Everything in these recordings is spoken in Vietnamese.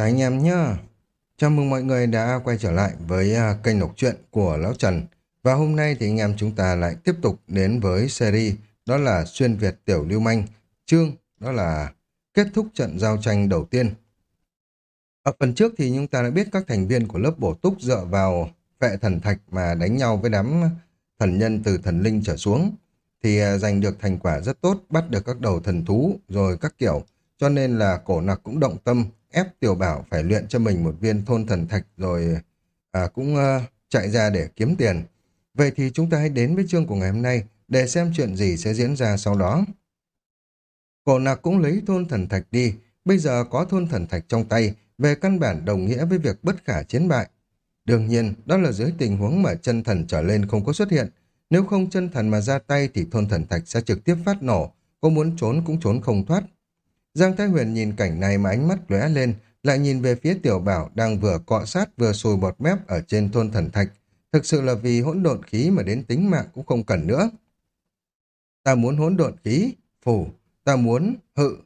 Anh em nhá. Chào mừng mọi người đã quay trở lại với à, kênh đọc truyện của Lão Trần. Và hôm nay thì anh em chúng ta lại tiếp tục đến với series đó là Xuyên Việt Tiểu Lưu Manh. Chương đó là kết thúc trận giao tranh đầu tiên. Ở phần trước thì chúng ta đã biết các thành viên của lớp bổ túc dựa vào vệ thần thạch mà đánh nhau với đám thần nhân từ thần linh trở xuống. Thì à, giành được thành quả rất tốt, bắt được các đầu thần thú rồi các kiểu. Cho nên là cổ nặc cũng động tâm ép Tiểu Bảo phải luyện cho mình một viên thôn thần thạch rồi à, cũng uh, chạy ra để kiếm tiền. Vậy thì chúng ta hãy đến với chương của ngày hôm nay để xem chuyện gì sẽ diễn ra sau đó. Cổ nạc cũng lấy thôn thần thạch đi, bây giờ có thôn thần thạch trong tay, về căn bản đồng nghĩa với việc bất khả chiến bại. Đương nhiên, đó là dưới tình huống mà chân thần trở lên không có xuất hiện. Nếu không chân thần mà ra tay thì thôn thần thạch sẽ trực tiếp phát nổ, có muốn trốn cũng trốn không thoát. Giang Thái Huyền nhìn cảnh này mà ánh mắt lóe lên, lại nhìn về phía tiểu bảo đang vừa cọ sát vừa sùi bọt mép ở trên thôn thần thạch. Thực sự là vì hỗn độn khí mà đến tính mạng cũng không cần nữa. Ta muốn hỗn độn khí, phủ, ta muốn hự.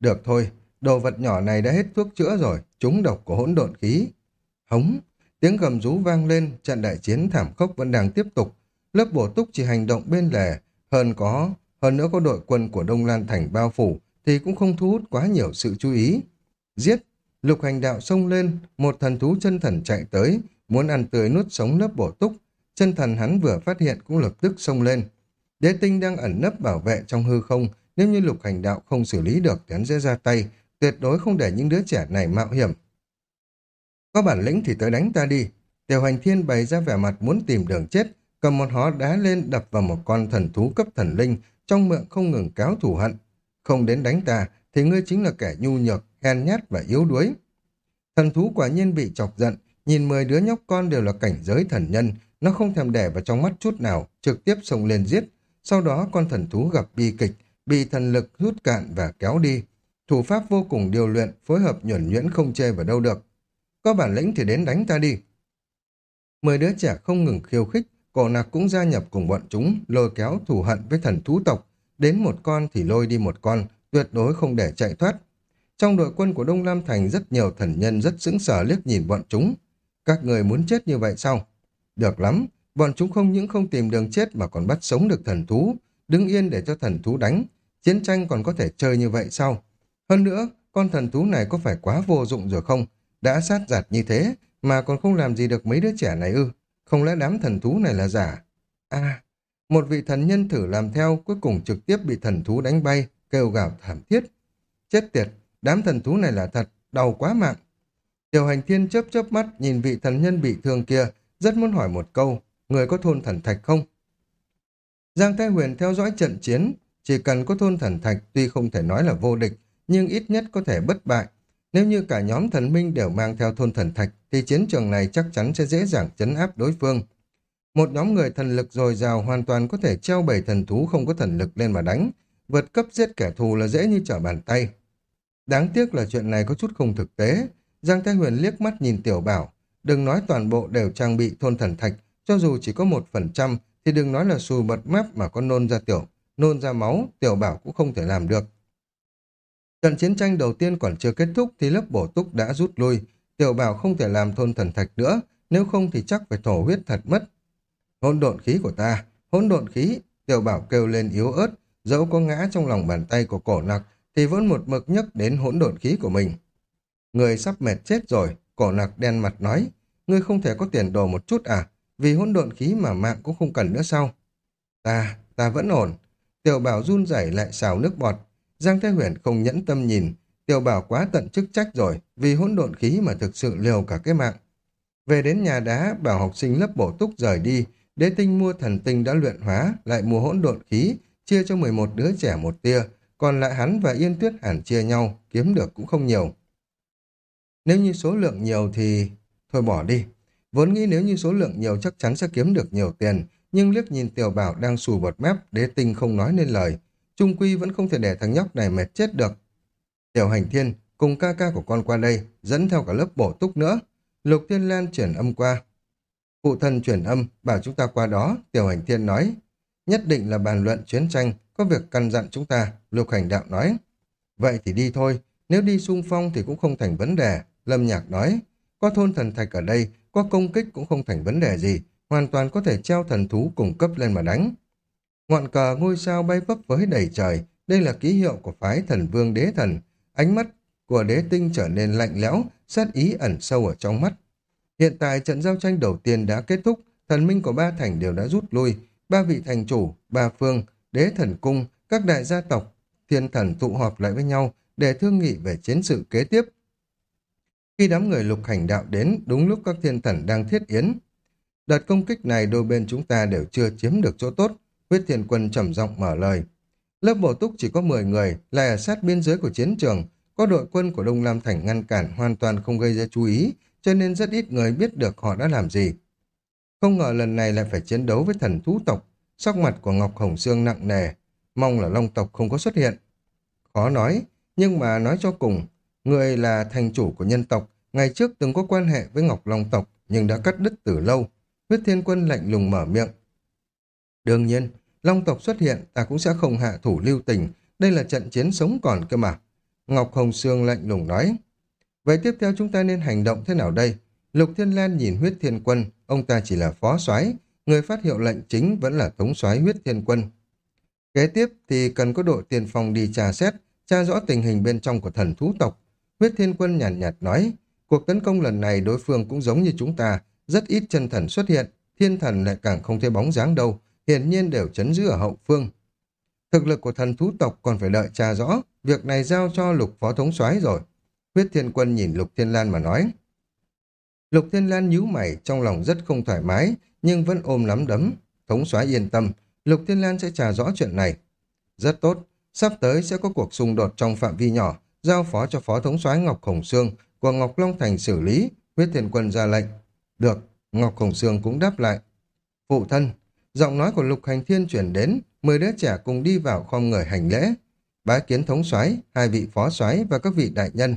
Được thôi, đồ vật nhỏ này đã hết thuốc chữa rồi, chúng độc của hỗn độn khí. Hống, tiếng gầm rú vang lên, trận đại chiến thảm khốc vẫn đang tiếp tục. Lớp bổ túc chỉ hành động bên lề, hơn có, hơn nữa có đội quân của Đông Lan Thành bao phủ, thì cũng không thu hút quá nhiều sự chú ý. Giết, lục hành đạo xông lên, một thần thú chân thần chạy tới, muốn ăn tươi nuốt sống lớp bổ túc. Chân thần hắn vừa phát hiện cũng lập tức xông lên. Đế tinh đang ẩn nấp bảo vệ trong hư không, nếu như lục hành đạo không xử lý được thì hắn sẽ ra tay, tuyệt đối không để những đứa trẻ này mạo hiểm. Có bản lĩnh thì tới đánh ta đi. Tiểu hành thiên bày ra vẻ mặt muốn tìm đường chết, cầm một hó đá lên đập vào một con thần thú cấp thần linh, trong miệng không ngừng cáo thủ hận không đến đánh ta, thì ngươi chính là kẻ nhu nhược, hèn nhát và yếu đuối. Thần thú quả nhiên bị chọc giận, nhìn mười đứa nhóc con đều là cảnh giới thần nhân, nó không thèm để vào trong mắt chút nào, trực tiếp xông lên giết. Sau đó con thần thú gặp bi kịch, bị thần lực rút cạn và kéo đi. Thủ pháp vô cùng điều luyện, phối hợp nhuẩn nhuyễn không chê vào đâu được. Có bản lĩnh thì đến đánh ta đi. Mười đứa trẻ không ngừng khiêu khích, cổ nạc cũng gia nhập cùng bọn chúng, lôi kéo thù hận với thần thú tộc, Đến một con thì lôi đi một con, tuyệt đối không để chạy thoát. Trong đội quân của Đông Lam Thành rất nhiều thần nhân rất sững sờ liếc nhìn bọn chúng. Các người muốn chết như vậy sao? Được lắm, bọn chúng không những không tìm đường chết mà còn bắt sống được thần thú, đứng yên để cho thần thú đánh. Chiến tranh còn có thể chơi như vậy sao? Hơn nữa, con thần thú này có phải quá vô dụng rồi không? Đã sát giạt như thế mà còn không làm gì được mấy đứa trẻ này ư? Không lẽ đám thần thú này là giả? À, một vị thần nhân thử làm theo, cuối cùng trực tiếp bị thần thú đánh bay, kêu gào thảm thiết. Chết tiệt, đám thần thú này là thật, đau quá mạng. Tiểu hành thiên chớp chớp mắt nhìn vị thần nhân bị thương kia, rất muốn hỏi một câu, người có thôn thần thạch không? Giang Thái Huyền theo dõi trận chiến, chỉ cần có thôn thần thạch tuy không thể nói là vô địch, nhưng ít nhất có thể bất bại. Nếu như cả nhóm thần minh đều mang theo thôn thần thạch, thì chiến trường này chắc chắn sẽ dễ dàng chấn áp đối phương. Một nhóm người thần lực dồi dào hoàn toàn có thể treo bảy thần thú không có thần lực lên mà đánh. Vượt cấp giết kẻ thù là dễ như trở bàn tay. Đáng tiếc là chuyện này có chút không thực tế. Giang Thái Huyền liếc mắt nhìn Tiểu Bảo. Đừng nói toàn bộ đều trang bị thôn thần thạch. Cho dù chỉ có một phần trăm thì đừng nói là xù bật mép mà có nôn ra tiểu. Nôn ra máu, Tiểu Bảo cũng không thể làm được. Trận chiến tranh đầu tiên còn chưa kết thúc thì lớp bổ túc đã rút lui. Tiểu Bảo không thể làm thôn thần thạch nữa, nếu không thì chắc phải thổ huyết thật mất. Hỗn độn khí của ta, hỗn độn khí, tiểu bảo kêu lên yếu ớt, dẫu có ngã trong lòng bàn tay của cổ nặc, thì vẫn một mực nhấc đến hỗn độn khí của mình. Người sắp mệt chết rồi, cổ nặc đen mặt nói, ngươi không thể có tiền đồ một chút à, vì hỗn độn khí mà mạng cũng không cần nữa sao? Ta, ta vẫn ổn. Tiểu bảo run rẩy lại xào nước bọt. Giang Thế Huyền không nhẫn tâm nhìn, tiểu bảo quá tận chức trách rồi, vì hỗn độn khí mà thực sự liều cả cái mạng. Về đến nhà đá, bảo học sinh lớp bổ túc rời đi, Đế tinh mua thần tinh đã luyện hóa, lại mua hỗn độn khí, chia cho 11 đứa trẻ một tia, còn lại hắn và Yên Tuyết hẳn chia nhau, kiếm được cũng không nhiều. Nếu như số lượng nhiều thì... Thôi bỏ đi. Vốn nghĩ nếu như số lượng nhiều chắc chắn sẽ kiếm được nhiều tiền, nhưng liếc nhìn tiểu bảo đang xù bọt mép, đế tinh không nói nên lời. Trung quy vẫn không thể để thằng nhóc này mệt chết được. Tiểu hành thiên, cùng ca ca của con qua đây, dẫn theo cả lớp bổ túc nữa. Lục Thiên Lan chuyển âm qua. Phụ thân chuyển âm, bảo chúng ta qua đó, tiểu hành thiên nói. Nhất định là bàn luận chiến tranh, có việc căn dặn chúng ta, lục hành đạo nói. Vậy thì đi thôi, nếu đi xung phong thì cũng không thành vấn đề, Lâm Nhạc nói, có thôn thần thạch ở đây, có công kích cũng không thành vấn đề gì, hoàn toàn có thể treo thần thú cung cấp lên mà đánh. Ngọn cờ ngôi sao bay vấp với đầy trời, đây là ký hiệu của phái thần vương đế thần. Ánh mắt của đế tinh trở nên lạnh lẽo, sát ý ẩn sâu ở trong mắt. Hiện tại trận giao tranh đầu tiên đã kết thúc, thần minh của ba thành đều đã rút lui, ba vị thành chủ, ba phương, đế thần cung, các đại gia tộc, thiên thần tụ họp lại với nhau để thương nghị về chiến sự kế tiếp. Khi đám người lục hành đạo đến, đúng lúc các thiên thần đang thiết yến. Đợt công kích này đôi bên chúng ta đều chưa chiếm được chỗ tốt, huyết thiên quân trầm giọng mở lời. Lớp bổ túc chỉ có 10 người, lại ở sát biên giới của chiến trường, có đội quân của Đông Lam Thành ngăn cản hoàn toàn không gây ra chú ý, cho nên rất ít người biết được họ đã làm gì. Không ngờ lần này lại phải chiến đấu với thần thú tộc, sắc mặt của Ngọc Hồng Sương nặng nề, mong là Long tộc không có xuất hiện. Khó nói, nhưng mà nói cho cùng, người là thành chủ của nhân tộc, ngày trước từng có quan hệ với Ngọc Long tộc nhưng đã cắt đứt từ lâu. Huyết Thiên Quân lạnh lùng mở miệng. Đương nhiên, Long tộc xuất hiện ta cũng sẽ không hạ thủ lưu tình, đây là trận chiến sống còn cơ mà. Ngọc Hồng Sương lạnh lùng nói. Vậy tiếp theo chúng ta nên hành động thế nào đây? Lục Thiên Lan nhìn huyết thiên quân, ông ta chỉ là phó soái người phát hiệu lệnh chính vẫn là thống soái huyết thiên quân. Kế tiếp thì cần có đội tiền phòng đi trà xét, tra rõ tình hình bên trong của thần thú tộc. Huyết thiên quân nhàn nhạt, nhạt nói, cuộc tấn công lần này đối phương cũng giống như chúng ta, rất ít chân thần xuất hiện, thiên thần lại càng không thấy bóng dáng đâu, hiển nhiên đều chấn giữ ở hậu phương. Thực lực của thần thú tộc còn phải đợi tra rõ, việc này giao cho lục phó thống soái rồi. Huyết thiên quân nhìn lục thiên lan mà nói. Lục thiên lan nhíu mày, trong lòng rất không thoải mái, nhưng vẫn ôm nắm đấm. Thống soái yên tâm, lục thiên lan sẽ trả rõ chuyện này. Rất tốt, sắp tới sẽ có cuộc xung đột trong phạm vi nhỏ, giao phó cho phó thống soái Ngọc Hồng Sương của Ngọc Long Thành xử lý, huyết thiên quân ra lệnh. Được, Ngọc Hồng Sương cũng đáp lại. Phụ thân, giọng nói của lục hành thiên chuyển đến, mười đứa trẻ cùng đi vào khom người hành lễ. Bái kiến thống soái, hai vị phó soái và các vị đại nhân.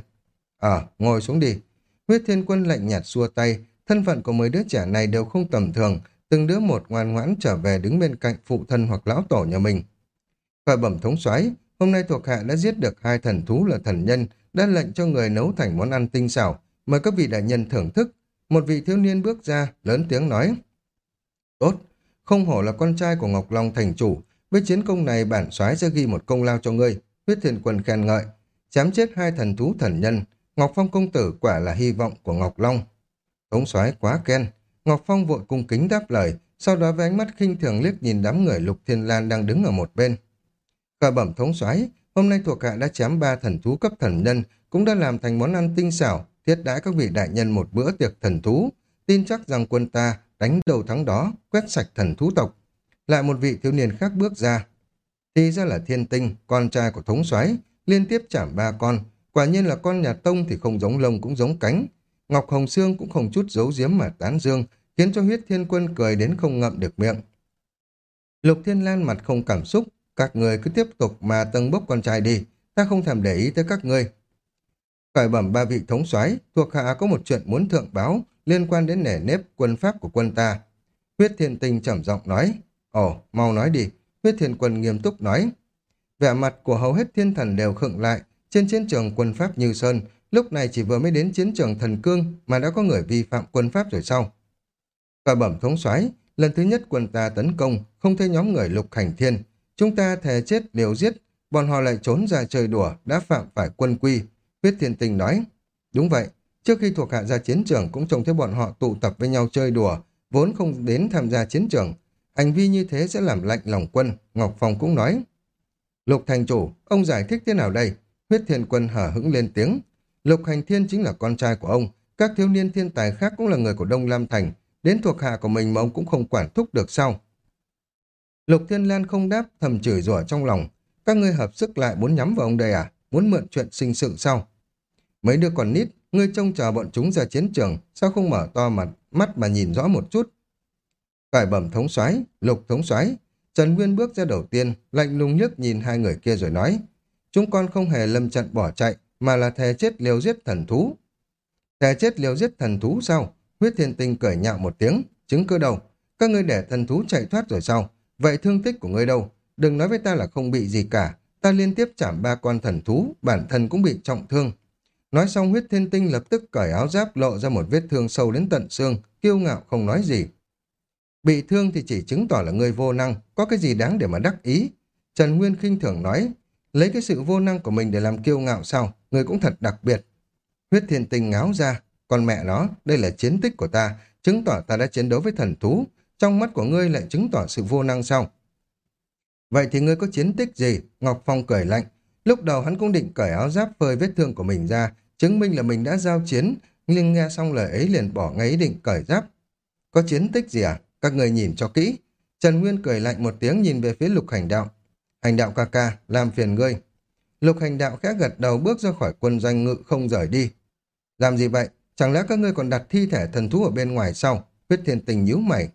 Ờ, ngồi xuống đi. Huyết thiên quân lạnh nhạt xua tay, thân phận của mấy đứa trẻ này đều không tầm thường, từng đứa một ngoan ngoãn trở về đứng bên cạnh phụ thân hoặc lão tổ nhà mình. Khởi bẩm thống soái, hôm nay thuộc hạ đã giết được hai thần thú là thần nhân, đã lệnh cho người nấu thành món ăn tinh xảo, mời các vị đại nhân thưởng thức. Một vị thiếu niên bước ra, lớn tiếng nói. Tốt, không hổ là con trai của Ngọc Long thành chủ, với chiến công này bản soái sẽ ghi một công lao cho ngươi, huyết thiên quân khen ngợi. Chém chết hai thần thú thần nhân, Ngọc Phong công tử quả là hy vọng của Ngọc Long. Thống soái quá khen, Ngọc Phong vội cung kính đáp lời, sau đó với ánh mắt khinh thường liếc nhìn đám người Lục Thiên Lan đang đứng ở một bên. Khởi bẩm thống soái, hôm nay thuộc hạ đã chém ba thần thú cấp thần nhân, cũng đã làm thành món ăn tinh xảo, thiết đãi các vị đại nhân một bữa tiệc thần thú. Tin chắc rằng quân ta đánh đầu thắng đó, quét sạch thần thú tộc. Lại một vị thiếu niên khác bước ra. Thì ra là thiên tinh, con trai của thống soái liên tiếp chạm ba con. Quả nhiên là con nhà tông thì không giống lông cũng giống cánh. Ngọc Hồng Sương cũng không chút giấu giếm mà tán dương, khiến cho huyết thiên quân cười đến không ngậm được miệng. Lục Thiên Lan mặt không cảm xúc, các người cứ tiếp tục mà tâng bốc con trai đi, ta không thèm để ý tới các ngươi. Khởi bẩm ba vị thống soái thuộc hạ có một chuyện muốn thượng báo liên quan đến nể nếp quân pháp của quân ta. Huyết thiên tinh trầm giọng nói, ồ, mau nói đi, huyết thiên quân nghiêm túc nói. Vẻ mặt của hầu hết thiên thần đều khựng lại, trên chiến trường quân pháp Như Sơn, lúc này chỉ vừa mới đến chiến trường thần cương mà đã có người vi phạm quân pháp rồi sao? Và bẩm thống soái lần thứ nhất quân ta tấn công, không thấy nhóm người lục hành thiên. Chúng ta thề chết liều giết, bọn họ lại trốn ra chơi đùa, đã phạm phải quân quy. Huyết thiên tình nói, đúng vậy, trước khi thuộc hạ ra chiến trường cũng trông thấy bọn họ tụ tập với nhau chơi đùa, vốn không đến tham gia chiến trường. Hành vi như thế sẽ làm lạnh lòng quân, Ngọc Phong cũng nói. Lục thành chủ, ông giải thích thế nào đây? Huyết thiên quân hở hững lên tiếng. Lục hành thiên chính là con trai của ông, các thiếu niên thiên tài khác cũng là người của Đông Lam Thành, đến thuộc hạ của mình mà ông cũng không quản thúc được sao? Lục Thiên Lan không đáp, thầm chửi rủa trong lòng. Các ngươi hợp sức lại muốn nhắm vào ông đây à? Muốn mượn chuyện sinh sự sao? Mấy đứa còn nít, ngươi trông chờ bọn chúng ra chiến trường, sao không mở to mặt, mắt mà nhìn rõ một chút? Phải bẩm thống soái, lục thống soái. Trần Nguyên bước ra đầu tiên, lạnh lùng nhức nhìn hai người kia rồi nói. Chúng con không hề lâm trận bỏ chạy, mà là thề chết liều giết thần thú. Thề chết liều giết thần thú sao? Huyết thiên tinh cười nhạo một tiếng, chứng cơ đầu. Các ngươi để thần thú chạy thoát rồi sao? Vậy thương tích của ngươi đâu? Đừng nói với ta là không bị gì cả. Ta liên tiếp chạm ba con thần thú, bản thân cũng bị trọng thương. Nói xong huyết thiên tinh lập tức cởi áo giáp lộ ra một vết thương sâu đến tận xương, kiêu ngạo không nói gì. Bị thương thì chỉ chứng tỏ là người vô năng, có cái gì đáng để mà đắc ý. Trần Nguyên khinh thường nói, lấy cái sự vô năng của mình để làm kiêu ngạo sao, người cũng thật đặc biệt. Huyết thiên tinh ngáo ra, con mẹ nó, đây là chiến tích của ta, chứng tỏ ta đã chiến đấu với thần thú, trong mắt của ngươi lại chứng tỏ sự vô năng sao? Vậy thì ngươi có chiến tích gì? Ngọc Phong cười lạnh. Lúc đầu hắn cũng định cởi áo giáp phơi vết thương của mình ra, chứng minh là mình đã giao chiến, nhưng nghe xong lời ấy liền bỏ ngay ý định cởi giáp. Có chiến tích gì à? Các người nhìn cho kỹ. Trần Nguyên cười lạnh một tiếng nhìn về phía lục hành đạo. Hành đạo ca ca, làm phiền ngươi. Lục hành đạo khẽ gật đầu bước ra khỏi quân doanh ngự không rời đi. Làm gì vậy? Chẳng lẽ các ngươi còn đặt thi thể thần thú ở bên ngoài sau? Huyết thiên tình nhíu mày.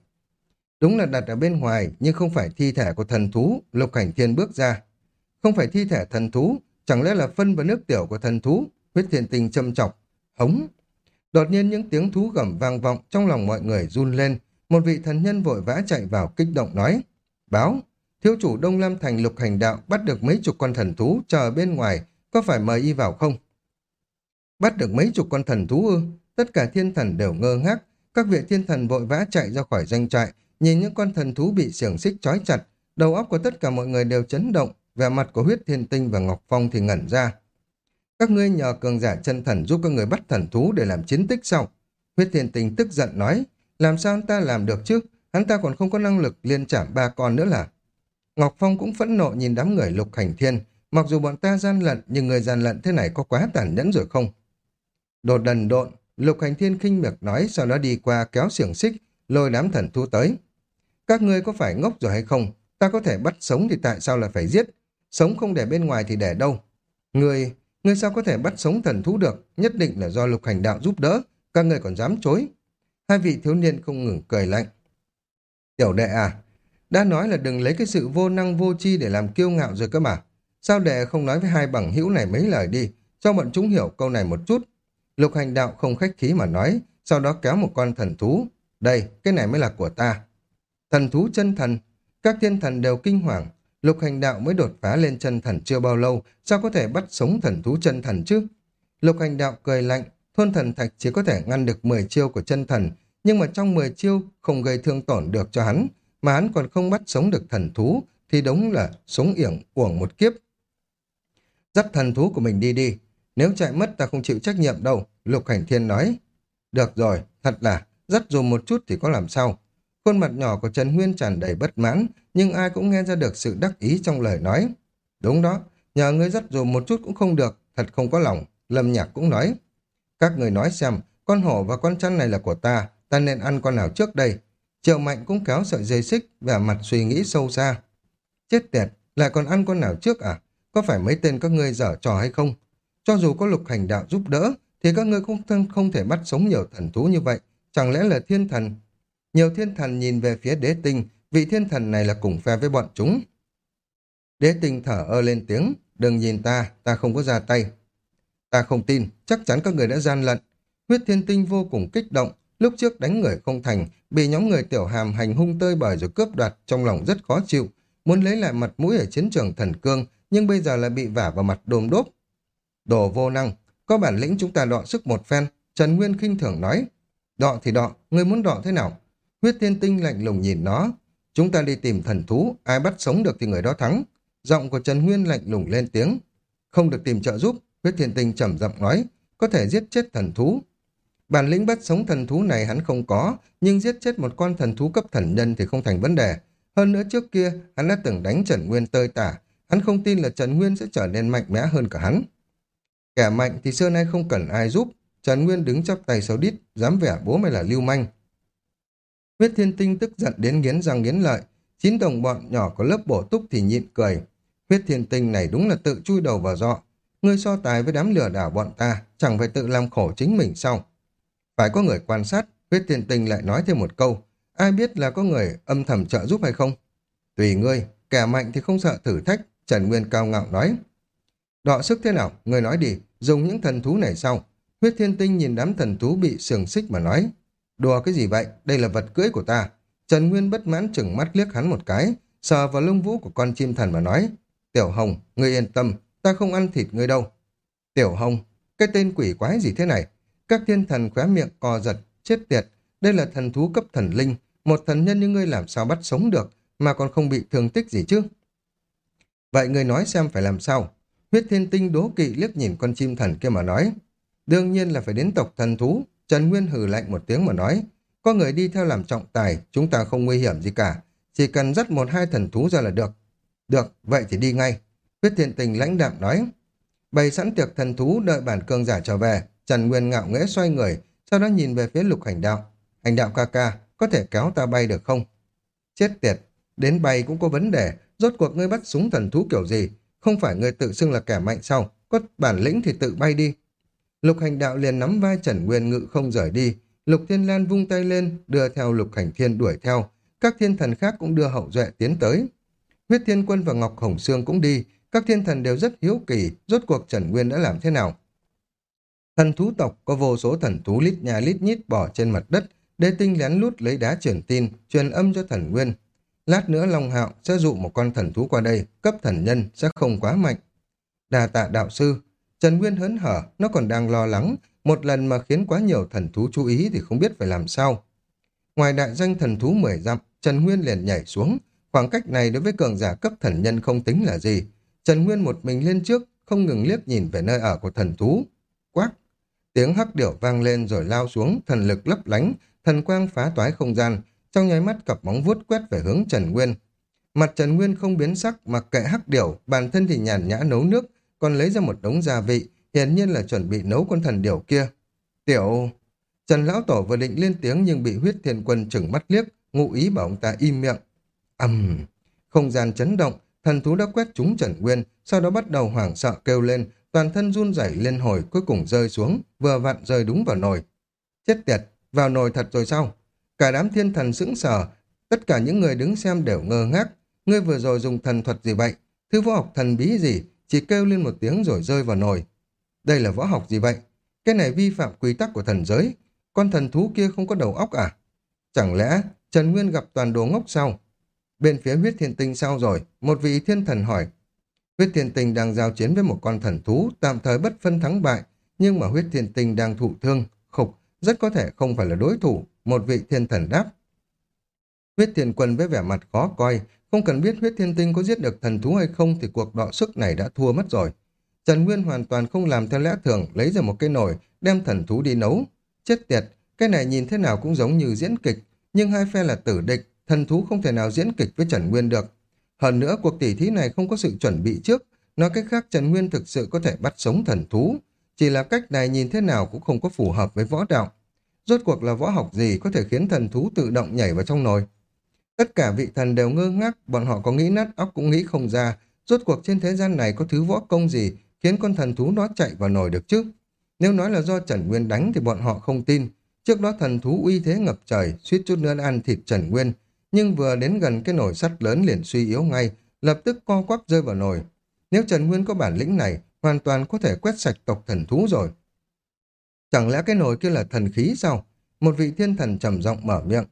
Đúng là đặt ở bên ngoài, nhưng không phải thi thể của thần thú, lục hành thiên bước ra. Không phải thi thể thần thú, chẳng lẽ là phân và nước tiểu của thần thú? Huyết thiên tình châm chọc. Hống! Đột nhiên những tiếng thú gầm vang vọng trong lòng mọi người run lên. Một vị thần nhân vội vã chạy vào kích động nói. Báo! Thiếu chủ Đông Lam Thành lục hành đạo bắt được mấy chục con thần thú chờ bên ngoài, có phải mời y vào không? Bắt được mấy chục con thần thú ư? Tất cả thiên thần đều ngơ ngác. Các vị thiên thần vội vã chạy ra khỏi doanh trại, nhìn những con thần thú bị xiềng xích trói chặt. Đầu óc của tất cả mọi người đều chấn động, vẻ mặt của huyết thiên tinh và Ngọc Phong thì ngẩn ra. Các ngươi nhờ cường giả chân thần giúp các người bắt thần thú để làm chiến tích sau. Huyết thiên tinh tức giận nói, làm sao hắn ta làm được chứ? Hắn ta còn không có năng lực liên chạm ba con nữa là. Ngọc Phong cũng phẫn nộ nhìn đám người lục hành thiên, mặc dù bọn ta gian lận nhưng người gian lận thế này có quá tàn nhẫn rồi không? Đột đần độn, lục hành thiên khinh miệt nói sau đó đi qua kéo xiềng xích, lôi đám thần thú tới. Các ngươi có phải ngốc rồi hay không? Ta có thể bắt sống thì tại sao lại phải giết? Sống không để bên ngoài thì để đâu? Người người sao có thể bắt sống thần thú được? Nhất định là do lục hành đạo giúp đỡ, các ngươi còn dám chối. Hai vị thiếu niên không ngừng cười lạnh. Tiểu đệ à, đã nói là đừng lấy cái sự vô năng vô chi để làm kiêu ngạo rồi cơ mà. Sao đệ không nói với hai bằng hữu này mấy lời đi, cho bọn chúng hiểu câu này một chút. Lục hành đạo không khách khí mà nói, sau đó kéo một con thần thú. Đây, cái này mới là của ta. Thần thú chân thần, các thiên thần đều kinh hoàng. Lục hành đạo mới đột phá lên chân thần chưa bao lâu, sao có thể bắt sống thần thú chân thần chứ? Lục hành đạo cười lạnh, thôn thần thạch chỉ có thể ngăn được 10 chiêu của chân thần, nhưng mà trong 10 chiêu không gây thương tổn được cho hắn, mà hắn còn không bắt sống được thần thú, thì đúng là sống yểng uổng một kiếp. Dắt thần thú của mình đi đi, nếu chạy mất ta không chịu trách nhiệm đâu, Lục Hành Thiên nói. Được rồi, thật là, dắt dùm một chút thì có làm sao. Khuôn mặt nhỏ của Trần Nguyên tràn đầy bất mãn, nhưng ai cũng nghe ra được sự đắc ý trong lời nói. Đúng đó, nhờ ngươi dắt dùm một chút cũng không được, thật không có lòng, Lâm Nhạc cũng nói. Các người nói xem, con hổ và con chăn này là của ta, ta nên ăn con nào trước đây? Triệu Mạnh cũng kéo sợi dây xích, vẻ mặt suy nghĩ sâu xa. Chết tiệt, lại còn ăn con nào trước à? Có phải mấy tên các ngươi dở trò hay không? Cho dù có lục hành đạo giúp đỡ, thì các ngươi cũng không, không thể bắt sống nhiều thần thú như vậy. Chẳng lẽ là thiên thần? Nhiều thiên thần nhìn về phía đế tinh, vị thiên thần này là cùng phe với bọn chúng. Đế tinh thở ơ lên tiếng, đừng nhìn ta, ta không có ra tay. Ta không tin, chắc chắn các người đã gian lận. Huyết thiên tinh vô cùng kích động, lúc trước đánh người không thành, bị nhóm người tiểu hàm hành hung tơi bời rồi cướp đoạt, trong lòng rất khó chịu, muốn lấy lại mặt mũi ở chiến trường thần cương, nhưng bây giờ lại bị vả vào mặt đồm đốp. Đồ vô năng, có bản lĩnh chúng ta đọ sức một phen, Trần Nguyên khinh thường nói. Đọ thì đọ, ngươi muốn đọ thế nào? Huyết thiên tinh lạnh lùng nhìn nó. Chúng ta đi tìm thần thú, ai bắt sống được thì người đó thắng. Giọng của Trần Nguyên lạnh lùng lên tiếng. Không được tìm trợ giúp, huyết thiên tinh trầm giọng nói. Có thể giết chết thần thú. Bản lĩnh bắt sống thần thú này hắn không có, nhưng giết chết một con thần thú cấp thần nhân thì không thành vấn đề. Hơn nữa trước kia, hắn đã từng đánh Trần Nguyên tơi tả. Hắn không tin là Trần Nguyên sẽ trở nên mạnh mẽ hơn cả hắn. Kẻ mạnh thì xưa nay không cần ai giúp. Trần Nguyên đứng chắp tay xấu đít, dám vẻ bố mày là lưu manh. Huyết thiên tinh tức giận đến nghiến răng nghiến lợi. Chín đồng bọn nhỏ có lớp bổ túc thì nhịn cười. Huyết thiên tinh này đúng là tự chui đầu vào dọ. Ngươi so tài với đám lừa đảo bọn ta, chẳng phải tự làm khổ chính mình sao? Phải có người quan sát, huyết thiên tinh lại nói thêm một câu. Ai biết là có người âm thầm trợ giúp hay không? Tùy ngươi, kẻ mạnh thì không sợ thử thách, Trần Nguyên cao ngạo nói. Đọ sức thế nào? Ngươi nói đi, dùng những thần thú này sau. Huyết thiên tinh nhìn đám thần thú bị sườn xích mà nói. Đùa cái gì vậy? Đây là vật cưỡi của ta. Trần Nguyên bất mãn chừng mắt liếc hắn một cái, sờ vào lông vũ của con chim thần mà nói. Tiểu Hồng, ngươi yên tâm, ta không ăn thịt ngươi đâu. Tiểu Hồng, cái tên quỷ quái gì thế này? Các thiên thần khóe miệng co giật, chết tiệt, đây là thần thú cấp thần linh, một thần nhân như ngươi làm sao bắt sống được, mà còn không bị thương tích gì chứ? Vậy ngươi nói xem phải làm sao? Huyết thiên tinh đố kỵ liếc nhìn con chim thần kia mà nói. Đương nhiên là phải đến tộc thần thú. Trần Nguyên hừ lạnh một tiếng mà nói. Có người đi theo làm trọng tài, chúng ta không nguy hiểm gì cả. Chỉ cần dắt một hai thần thú ra là được. Được, vậy thì đi ngay. Huyết thiên tinh lãnh đạm nói. Bày sẵn tiệc thần thú đợi bản cương giả trở về. Trần Nguyên ngạo nghễ xoay người, sau đó nhìn về phía lục hành đạo. Hành đạo ca ca, có thể kéo ta bay được không? Chết tiệt, đến bay cũng có vấn đề. Rốt cuộc ngươi bắt súng thần thú kiểu gì? Không phải ngươi tự xưng là kẻ mạnh sao? Có bản lĩnh thì tự bay đi. Lục hành đạo liền nắm vai Trần Nguyên ngự không rời đi. Lục Thiên Lan vung tay lên, đưa theo Lục Hành Thiên đuổi theo. Các thiên thần khác cũng đưa hậu duệ tiến tới. Huyết Thiên Quân và Ngọc Hồng Sương cũng đi. Các thiên thần đều rất hiếu kỳ, rốt cuộc Trần Nguyên đã làm thế nào. Thần thú tộc có vô số thần thú lít nhà lít nhít bỏ trên mặt đất, để tinh lén lút lấy đá truyền tin, truyền âm cho thần Nguyên. Lát nữa Long Hạo sẽ dụ một con thần thú qua đây, cấp thần nhân sẽ không quá mạnh. Đà tạ đạo sư, Trần Nguyên hớn hở, nó còn đang lo lắng, một lần mà khiến quá nhiều thần thú chú ý thì không biết phải làm sao. Ngoài đại danh thần thú 10 dặm, Trần Nguyên liền nhảy xuống, khoảng cách này đối với cường giả cấp thần nhân không tính là gì. Trần Nguyên một mình lên trước, không ngừng liếc nhìn về nơi ở của thần thú. Tiếng hắc điểu vang lên rồi lao xuống, thần lực lấp lánh, thần quang phá toái không gian, trong nháy mắt cặp móng vuốt quét về hướng Trần Nguyên. Mặt Trần Nguyên không biến sắc, mặc kệ hắc điểu, bản thân thì nhàn nhã nấu nước, còn lấy ra một đống gia vị, hiển nhiên là chuẩn bị nấu con thần điểu kia. Tiểu... Trần Lão Tổ vừa định lên tiếng nhưng bị huyết thiên quân chừng mắt liếc, ngụ ý bảo ông ta im miệng. ầm Không gian chấn động, thần thú đã quét trúng Trần Nguyên, sau đó bắt đầu hoảng sợ kêu lên, toàn thân run rẩy lên hồi cuối cùng rơi xuống, vừa vặn rơi đúng vào nồi. Chết tiệt, vào nồi thật rồi sao? Cả đám thiên thần sững sờ, tất cả những người đứng xem đều ngơ ngác. Ngươi vừa rồi dùng thần thuật gì vậy? Thứ võ học thần bí gì? Chỉ kêu lên một tiếng rồi rơi vào nồi. Đây là võ học gì vậy? Cái này vi phạm quy tắc của thần giới. Con thần thú kia không có đầu óc à? Chẳng lẽ Trần Nguyên gặp toàn đồ ngốc sao? Bên phía huyết thiên tinh sao rồi? Một vị thiên thần hỏi. Huyết thiên tinh đang giao chiến với một con thần thú, tạm thời bất phân thắng bại, nhưng mà huyết thiên tinh đang thụ thương, khục, rất có thể không phải là đối thủ, một vị thiên thần đáp. Huyết thiên quân với vẻ mặt khó coi, không cần biết huyết thiên tinh có giết được thần thú hay không thì cuộc đọ sức này đã thua mất rồi. Trần Nguyên hoàn toàn không làm theo lẽ thường, lấy ra một cái nồi, đem thần thú đi nấu. Chết tiệt, cái này nhìn thế nào cũng giống như diễn kịch, nhưng hai phe là tử địch, thần thú không thể nào diễn kịch với Trần Nguyên được. Hơn nữa, cuộc tỉ thí này không có sự chuẩn bị trước, nói cách khác Trần Nguyên thực sự có thể bắt sống thần thú. Chỉ là cách này nhìn thế nào cũng không có phù hợp với võ đạo. Rốt cuộc là võ học gì có thể khiến thần thú tự động nhảy vào trong nồi? Tất cả vị thần đều ngơ ngác, bọn họ có nghĩ nát óc cũng nghĩ không ra. Rốt cuộc trên thế gian này có thứ võ công gì khiến con thần thú nó chạy vào nồi được chứ? Nếu nói là do Trần Nguyên đánh thì bọn họ không tin. Trước đó thần thú uy thế ngập trời, suýt chút nữa ăn thịt Trần Nguyên. Nhưng vừa đến gần cái nồi sắt lớn liền suy yếu ngay, lập tức co quắp rơi vào nồi. Nếu Trần Nguyên có bản lĩnh này, hoàn toàn có thể quét sạch tộc thần thú rồi. Chẳng lẽ cái nồi kia là thần khí sao? Một vị thiên thần trầm giọng mở miệng.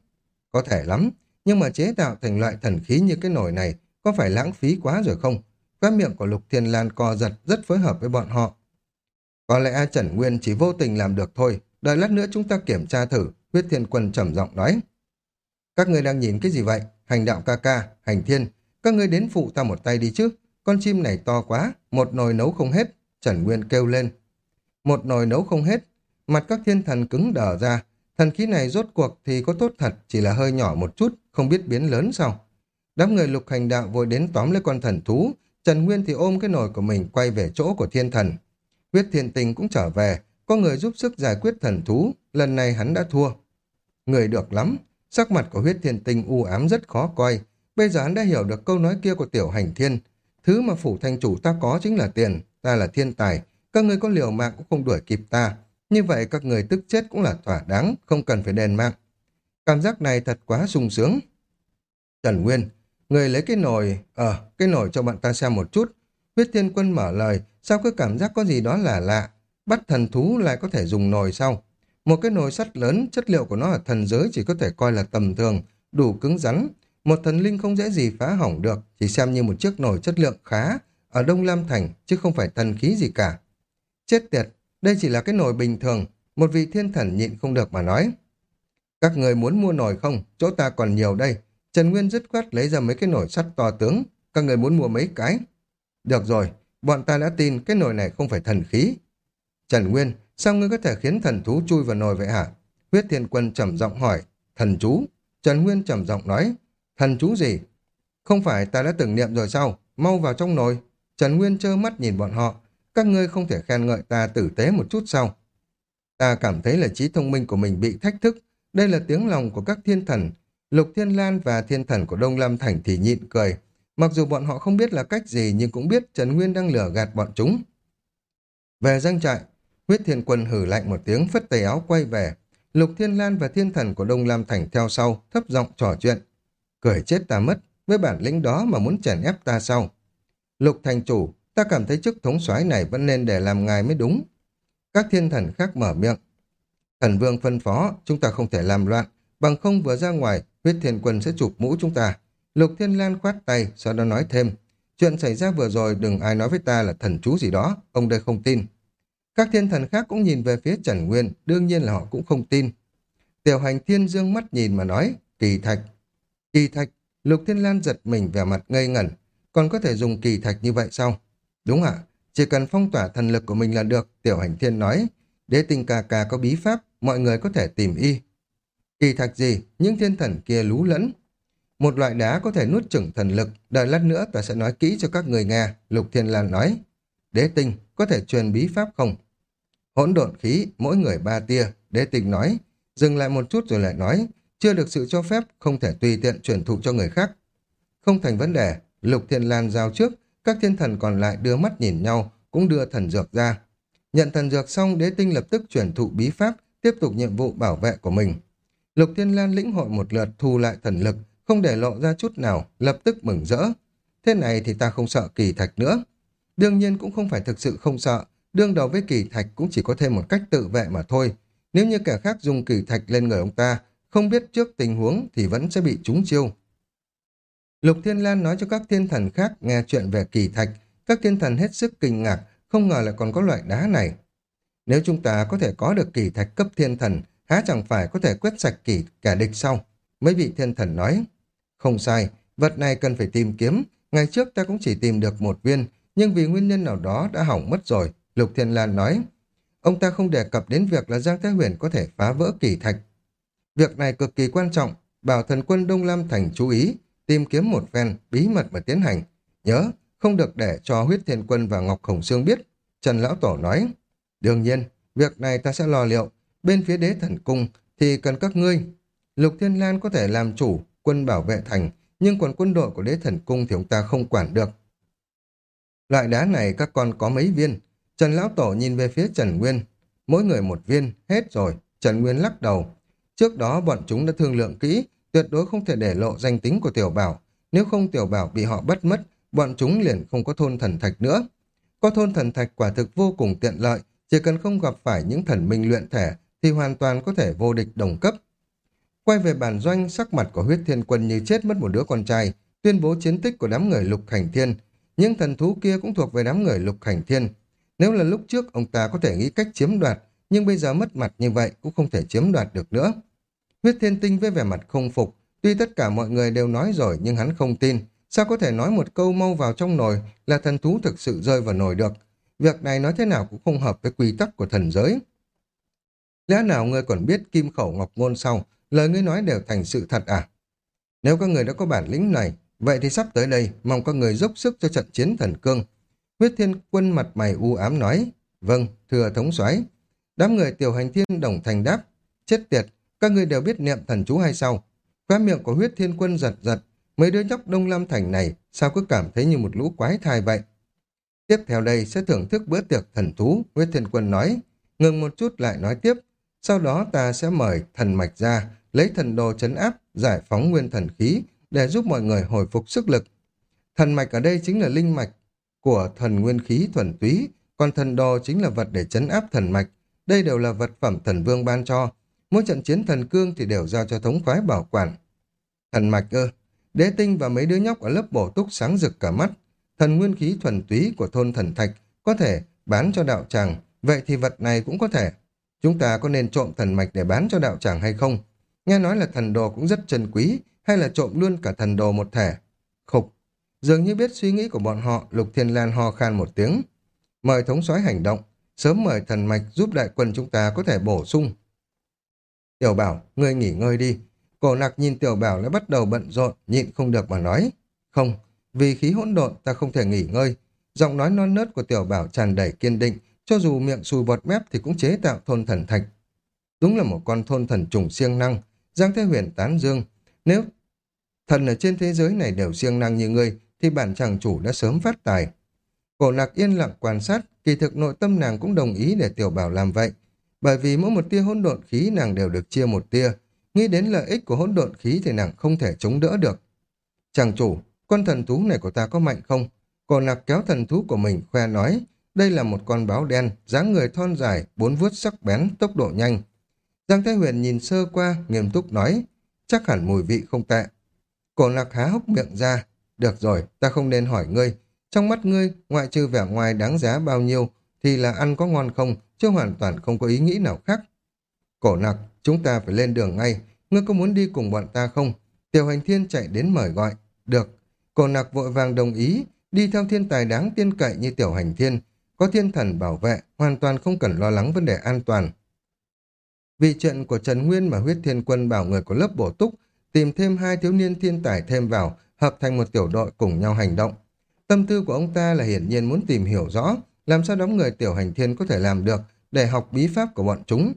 Có thể lắm, nhưng mà chế tạo thành loại thần khí như cái nồi này có phải lãng phí quá rồi không? Các miệng của Lục Thiên Lan co giật rất phối hợp với bọn họ. Có lẽ Trần Nguyên chỉ vô tình làm được thôi, đợi lát nữa chúng ta kiểm tra thử, huyết thiên quân trầm giọng nói. Các người đang nhìn cái gì vậy? Hành đạo ca ca, hành thiên, các người đến phụ ta một tay đi chứ, con chim này to quá, một nồi nấu không hết, Trần Nguyên kêu lên. Một nồi nấu không hết, mặt các thiên thần cứng đờ ra, thần khí này rốt cuộc thì có tốt thật, chỉ là hơi nhỏ một chút, không biết biến lớn sao. Đám người lục hành đạo vội đến tóm lấy con thần thú, Trần Nguyên thì ôm cái nồi của mình quay về chỗ của thiên thần. Huyết thiên tình cũng trở về, có người giúp sức giải quyết thần thú, lần này hắn đã thua. Người được lắm, sắc mặt của huyết thiên tinh u ám rất khó coi, bây giờ hắn đã hiểu được câu nói kia của tiểu hành thiên. Thứ mà phủ thanh chủ ta có chính là tiền, ta là thiên tài, các người có liều mạng cũng không đuổi kịp ta. Như vậy các người tức chết cũng là thỏa đáng, không cần phải đền mạng. Cảm giác này thật quá sung sướng. Trần Nguyên, người lấy cái nồi, ờ, cái nồi cho bạn ta xem một chút. Huyết thiên quân mở lời, sao cứ cảm giác có gì đó là lạ. Bắt thần thú lại có thể dùng nồi sau. Một cái nồi sắt lớn, chất liệu của nó ở thần giới chỉ có thể coi là tầm thường, đủ cứng rắn. Một thần linh không dễ gì phá hỏng được, chỉ xem như một chiếc nồi chất lượng khá, ở Đông Lam Thành, chứ không phải thần khí gì cả. Chết tiệt, đây chỉ là cái nồi bình thường. Một vị thiên thần nhịn không được mà nói. Các người muốn mua nồi không? Chỗ ta còn nhiều đây. Trần Nguyên dứt khoát lấy ra mấy cái nồi sắt to tướng. Các người muốn mua mấy cái? Được rồi, bọn ta đã tin cái nồi này không phải thần khí. Trần Nguyên, sao ngươi có thể khiến thần thú chui vào nồi vậy hả? Huyết Thiên Quân trầm giọng hỏi. Thần chú? Trần Nguyên trầm giọng nói. Thần chú gì? Không phải ta đã từng niệm rồi sao? Mau vào trong nồi. Trần Nguyên trơ mắt nhìn bọn họ. Các ngươi không thể khen ngợi ta tử tế một chút sao? Ta cảm thấy là trí thông minh của mình bị thách thức. Đây là tiếng lòng của các thiên thần. Lục Thiên Lan và thiên thần của Đông Lam Thành thì nhịn cười. Mặc dù bọn họ không biết là cách gì nhưng cũng biết Trần Nguyên đang lừa gạt bọn chúng. Về danh trại, huyết thiên quân hử lạnh một tiếng phất tay áo quay về. Lục Thiên Lan và thiên thần của Đông Lam Thành theo sau, thấp giọng trò chuyện. Cười chết ta mất, với bản lĩnh đó mà muốn chèn ép ta sau. Lục thành chủ, ta cảm thấy chức thống soái này vẫn nên để làm ngài mới đúng. Các thiên thần khác mở miệng. Thần vương phân phó, chúng ta không thể làm loạn, bằng không vừa ra ngoài, huyết thiên quân sẽ chụp mũ chúng ta. Lục Thiên Lan khoát tay, sau đó nói thêm. Chuyện xảy ra vừa rồi đừng ai nói với ta là thần chú gì đó, ông đây không tin. Các thiên thần khác cũng nhìn về phía Trần Nguyên, đương nhiên là họ cũng không tin. Tiểu hành thiên dương mắt nhìn mà nói, kỳ thạch. Kỳ thạch, Lục Thiên Lan giật mình vẻ mặt ngây ngẩn, còn có thể dùng kỳ thạch như vậy sao? Đúng ạ, chỉ cần phong tỏa thần lực của mình là được, tiểu hành thiên nói. Đế tinh ca ca có bí pháp, mọi người có thể tìm y. Kỳ thạch gì, những thiên thần kia lú lẫn. Một loại đá có thể nuốt chửng thần lực, đợi lát nữa ta sẽ nói kỹ cho các người nghe, Lục Thiên Lan nói. Đế tinh, có thể truyền bí pháp không? Hỗn độn khí, mỗi người ba tia, đế tinh nói. Dừng lại một chút rồi lại nói, chưa được sự cho phép, không thể tùy tiện truyền thụ cho người khác. Không thành vấn đề, Lục Thiên Lan giao trước, các thiên thần còn lại đưa mắt nhìn nhau, cũng đưa thần dược ra. Nhận thần dược xong, đế tinh lập tức truyền thụ bí pháp, tiếp tục nhiệm vụ bảo vệ của mình. Lục Thiên Lan lĩnh hội một lượt thu lại thần lực, không để lộ ra chút nào, lập tức mừng rỡ. Thế này thì ta không sợ kỳ thạch nữa. Đương nhiên cũng không phải thực sự không sợ, đương đầu với kỳ thạch cũng chỉ có thêm một cách tự vệ mà thôi. Nếu như kẻ khác dùng kỳ thạch lên người ông ta, không biết trước tình huống thì vẫn sẽ bị trúng chiêu. Lục Thiên Lan nói cho các thiên thần khác nghe chuyện về kỳ thạch, các thiên thần hết sức kinh ngạc, không ngờ lại còn có loại đá này. Nếu chúng ta có thể có được kỳ thạch cấp thiên thần, há chẳng phải có thể quét sạch kỳ kẻ địch sau? Mấy vị thiên thần nói, không sai, vật này cần phải tìm kiếm, ngày trước ta cũng chỉ tìm được một viên, nhưng vì nguyên nhân nào đó đã hỏng mất rồi, Lục Thiên Lan nói. Ông ta không đề cập đến việc là Giang Thái Huyền có thể phá vỡ kỳ thạch. Việc này cực kỳ quan trọng, bảo thần quân Đông Lam Thành chú ý, tìm kiếm một phen, bí mật mà tiến hành. Nhớ, không được để cho huyết thiên quân và Ngọc Khổng Sương biết. Trần Lão Tổ nói, đương nhiên, việc này ta sẽ lo liệu. Bên phía đế thần cung thì cần các ngươi. Lục Thiên Lan có thể làm chủ, quân bảo vệ thành, nhưng còn quân đội của đế thần cung thì ông ta không quản được. Loại đá này các con có mấy viên? Trần Lão Tổ nhìn về phía Trần Nguyên. Mỗi người một viên, hết rồi. Trần Nguyên lắc đầu. Trước đó bọn chúng đã thương lượng kỹ, tuyệt đối không thể để lộ danh tính của Tiểu Bảo. Nếu không Tiểu Bảo bị họ bắt mất, bọn chúng liền không có thôn thần thạch nữa. Có thôn thần thạch quả thực vô cùng tiện lợi, chỉ cần không gặp phải những thần minh luyện thể thì hoàn toàn có thể vô địch đồng cấp. Quay về bản doanh, sắc mặt của huyết thiên quân như chết mất một đứa con trai, tuyên bố chiến tích của đám người lục hành thiên. Những thần thú kia cũng thuộc về đám người lục hành thiên. Nếu là lúc trước ông ta có thể nghĩ cách chiếm đoạt, nhưng bây giờ mất mặt như vậy cũng không thể chiếm đoạt được nữa. Huyết thiên tinh với vẻ mặt không phục, tuy tất cả mọi người đều nói rồi nhưng hắn không tin. Sao có thể nói một câu mau vào trong nồi là thần thú thực sự rơi vào nồi được? Việc này nói thế nào cũng không hợp với quy tắc của thần giới. Lẽ nào ngươi còn biết kim khẩu ngọc ngôn sau, lời ngươi nói đều thành sự thật à? Nếu các người đã có bản lĩnh này, vậy thì sắp tới đây, mong các người dốc sức cho trận chiến thần cương. Huyết thiên quân mặt mày u ám nói, vâng, thưa thống soái Đám người tiểu hành thiên đồng thành đáp, chết tiệt, các người đều biết niệm thần chú hay sao? Khóa miệng của huyết thiên quân giật giật, mấy đứa nhóc Đông Lam Thành này sao cứ cảm thấy như một lũ quái thai vậy? Tiếp theo đây sẽ thưởng thức bữa tiệc thần thú, huyết thiên quân nói, ngừng một chút lại nói tiếp, sau đó ta sẽ mời thần mạch ra, lấy thần đồ chấn áp, giải phóng nguyên thần khí để giúp mọi người hồi phục sức lực. Thần mạch ở đây chính là linh mạch của thần nguyên khí thuần túy, còn thần đồ chính là vật để chấn áp thần mạch. Đây đều là vật phẩm thần vương ban cho. Mỗi trận chiến thần cương thì đều giao cho thống khoái bảo quản. Thần mạch ơ, đế tinh và mấy đứa nhóc ở lớp bổ túc sáng rực cả mắt. Thần nguyên khí thuần túy của thôn thần thạch có thể bán cho đạo tràng Vậy thì vật này cũng có thể. Chúng ta có nên trộm thần mạch để bán cho đạo tràng hay không? Nghe nói là thần đồ cũng rất trân quý, hay là trộm luôn cả thần đồ một thể? Khục. Dường như biết suy nghĩ của bọn họ, Lục Thiên Lan ho khan một tiếng. Mời thống soái hành động, sớm mời thần mạch giúp đại quân chúng ta có thể bổ sung. Tiểu bảo, ngươi nghỉ ngơi đi. Cổ nặc nhìn tiểu bảo lại bắt đầu bận rộn, nhịn không được mà nói. Không, vì khí hỗn độn ta không thể nghỉ ngơi. Giọng nói non nớt của tiểu bảo tràn đầy kiên định, cho dù miệng xùi bọt mép thì cũng chế tạo thôn thần thạch. Đúng là một con thôn thần trùng siêng năng, Giang Thế Huyền tán dương. Nếu thần ở trên thế giới này đều siêng năng như ngươi, thì bản chàng chủ đã sớm phát tài. Cổ lạc yên lặng quan sát, kỳ thực nội tâm nàng cũng đồng ý để tiểu bảo làm vậy. Bởi vì mỗi một tia hỗn độn khí nàng đều được chia một tia. Nghĩ đến lợi ích của hỗn độn khí thì nàng không thể chống đỡ được. Chàng chủ, con thần thú này của ta có mạnh không? Cổ lạc kéo thần thú của mình khoe nói, đây là một con báo đen, dáng người thon dài, bốn vuốt sắc bén, tốc độ nhanh. Giang Thái Huyền nhìn sơ qua, nghiêm túc nói, chắc hẳn mùi vị không tệ. Cổ lạc há hốc miệng ra, được rồi, ta không nên hỏi ngươi. Trong mắt ngươi, ngoại trừ vẻ ngoài đáng giá bao nhiêu, thì là ăn có ngon không, chứ hoàn toàn không có ý nghĩ nào khác. Cổ nặc, chúng ta phải lên đường ngay. Ngươi có muốn đi cùng bọn ta không? Tiểu hành thiên chạy đến mời gọi. Được. Cổ nặc vội vàng đồng ý, đi theo thiên tài đáng tiên cậy như tiểu hành thiên. Có thiên thần bảo vệ, hoàn toàn không cần lo lắng vấn đề an toàn. Vì chuyện của Trần Nguyên mà huyết thiên quân bảo người của lớp bổ túc tìm thêm hai thiếu niên thiên tài thêm vào, hợp thành một tiểu đội cùng nhau hành động. Tâm tư của ông ta là hiển nhiên muốn tìm hiểu rõ làm sao đám người tiểu hành thiên có thể làm được để học bí pháp của bọn chúng.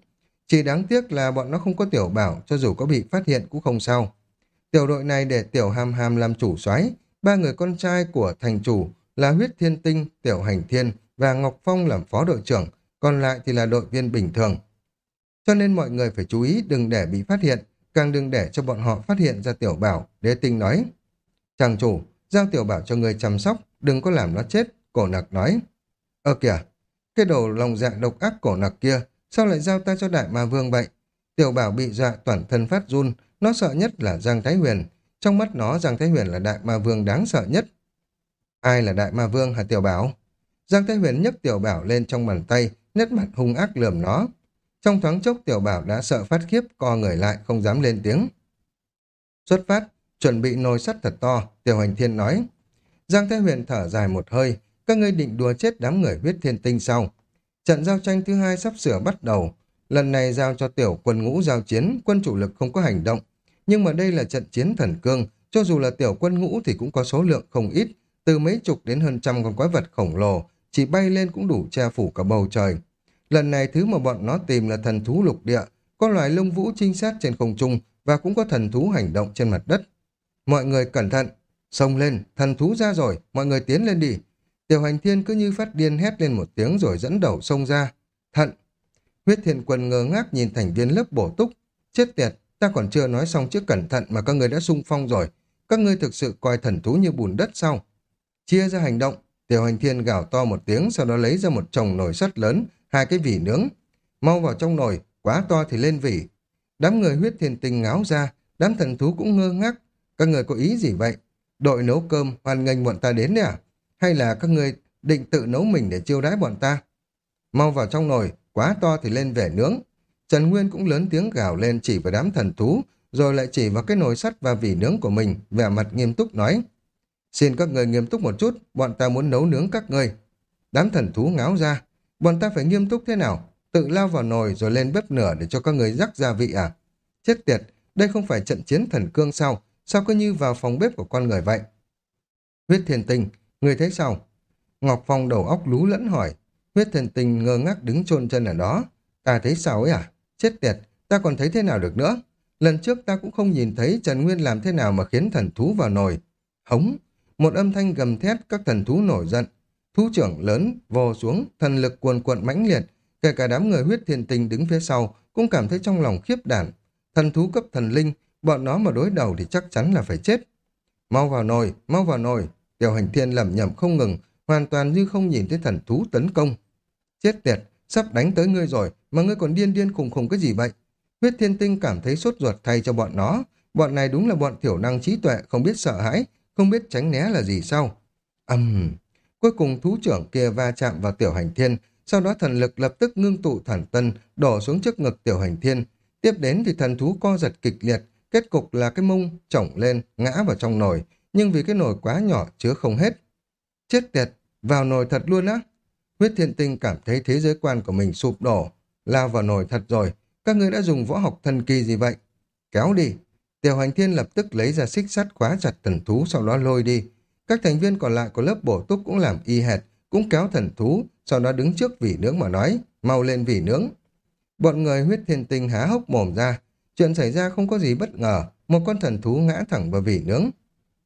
Chỉ đáng tiếc là bọn nó không có tiểu bảo, cho dù có bị phát hiện cũng không sao. Tiểu đội này để tiểu hàm hàm làm chủ soái ba người con trai của thành chủ là huyết thiên tinh, tiểu hành thiên và Ngọc Phong làm phó đội trưởng, còn lại thì là đội viên bình thường. Cho nên mọi người phải chú ý đừng để bị phát hiện, càng đừng để cho bọn họ phát hiện ra tiểu bảo, đế tinh nói. Chàng chủ, giao tiểu bảo cho người chăm sóc, đừng có làm nó chết, cổ nặc nói. Ơ kìa, cái đồ lòng dạ độc ác cổ nặc kia, sao lại giao ta cho đại ma vương vậy? Tiểu bảo bị dọa toàn thân phát run, nó sợ nhất là Giang Thái Huyền. Trong mắt nó, Giang Thái Huyền là đại ma vương đáng sợ nhất. Ai là đại ma vương hả tiểu bảo? Giang Thái Huyền nhấc tiểu bảo lên trong bàn tay, nét mặt hung ác lườm nó. Trong thoáng chốc tiểu bảo đã sợ phát khiếp, co người lại, không dám lên tiếng. Xuất phát, chuẩn bị nồi sắt thật to, tiểu hành thiên nói. Giang Thái Huyền thở dài một hơi, các ngươi định đùa chết đám người huyết thiên tinh sau. Trận giao tranh thứ hai sắp sửa bắt đầu. Lần này giao cho tiểu quân ngũ giao chiến, quân chủ lực không có hành động. Nhưng mà đây là trận chiến thần cương, cho dù là tiểu quân ngũ thì cũng có số lượng không ít, từ mấy chục đến hơn trăm con quái vật khổng lồ, chỉ bay lên cũng đủ che phủ cả bầu trời. Lần này thứ mà bọn nó tìm là thần thú lục địa, có loài lông vũ trinh sát trên không trung và cũng có thần thú hành động trên mặt đất. Mọi người cẩn thận, xông lên, thần thú ra rồi, mọi người tiến lên đi. Tiểu hành thiên cứ như phát điên hét lên một tiếng rồi dẫn đầu xông ra. Thận! Huyết thiện quân ngơ ngác nhìn thành viên lớp bổ túc. Chết tiệt, ta còn chưa nói xong trước cẩn thận mà các người đã sung phong rồi. Các ngươi thực sự coi thần thú như bùn đất sau Chia ra hành động, tiểu hành thiên gào to một tiếng sau đó lấy ra một chồng nồi sắt lớn, hai cái vỉ nướng. Mau vào trong nồi, quá to thì lên vỉ. Đám người huyết thiên tinh ngáo ra, đám thần thú cũng ngơ ngác. Các người có ý gì vậy? Đội nấu cơm hoan nghênh bọn ta đến đấy à? Hay là các người định tự nấu mình để chiêu đãi bọn ta? Mau vào trong nồi, quá to thì lên về nướng. Trần Nguyên cũng lớn tiếng gào lên chỉ vào đám thần thú, rồi lại chỉ vào cái nồi sắt và vỉ nướng của mình, vẻ mặt nghiêm túc nói. Xin các người nghiêm túc một chút, bọn ta muốn nấu nướng các người. Đám thần thú ngáo ra, bọn ta phải nghiêm túc thế nào? Tự lao vào nồi rồi lên bếp nửa để cho các người rắc gia vị à? Chết tiệt, đây không phải trận chiến thần cương sao? Sao cứ như vào phòng bếp của con người vậy? Huyết thiên tinh, người thấy sao? Ngọc Phong đầu óc lú lẫn hỏi. Huyết thiên tinh ngơ ngác đứng chôn chân ở đó. Ta thấy sao ấy à? Chết tiệt, ta còn thấy thế nào được nữa? Lần trước ta cũng không nhìn thấy Trần Nguyên làm thế nào mà khiến thần thú vào nồi. Hống, một âm thanh gầm thét các thần thú nổi giận. Thú trưởng lớn, vồ xuống, thần lực cuồn cuộn mãnh liệt. Kể cả đám người huyết thiên tinh đứng phía sau cũng cảm thấy trong lòng khiếp đảm. Thần thú cấp thần linh, bọn nó mà đối đầu thì chắc chắn là phải chết. Mau vào nồi, mau vào nồi. Tiểu hành thiên lẩm nhẩm không ngừng, hoàn toàn như không nhìn thấy thần thú tấn công. Chết tiệt, sắp đánh tới ngươi rồi, mà ngươi còn điên điên khùng khùng cái gì vậy? Huyết thiên tinh cảm thấy sốt ruột thay cho bọn nó. Bọn này đúng là bọn thiểu năng trí tuệ, không biết sợ hãi, không biết tránh né là gì sao. Âm... Cuối cùng thú trưởng kia va chạm vào tiểu hành thiên, sau đó thần lực lập tức ngưng tụ thản tân, đổ xuống trước ngực tiểu hành thiên. Tiếp đến thì thần thú co giật kịch liệt, kết cục là cái mông chổng lên, ngã vào trong nồi, nhưng vì cái nồi quá nhỏ chứa không hết. Chết tiệt, vào nồi thật luôn á. Huyết thiên tinh cảm thấy thế giới quan của mình sụp đổ, lao vào nồi thật rồi. Các ngươi đã dùng võ học thần kỳ gì vậy? Kéo đi. Tiểu hành thiên lập tức lấy ra xích sắt khóa chặt thần thú sau đó lôi đi. Các thành viên còn lại của lớp bổ túc cũng làm y hệt, cũng kéo thần thú, sau đó đứng trước vỉ nướng mà nói, mau lên vỉ nướng. Bọn người huyết thiên tinh há hốc mồm ra, chuyện xảy ra không có gì bất ngờ, một con thần thú ngã thẳng vào vỉ nướng.